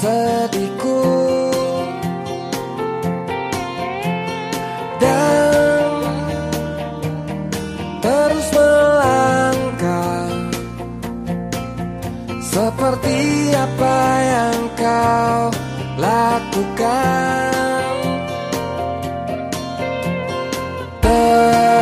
sedihku. Dan terus melangkah seperti apa yang kau lakukan. Ternyata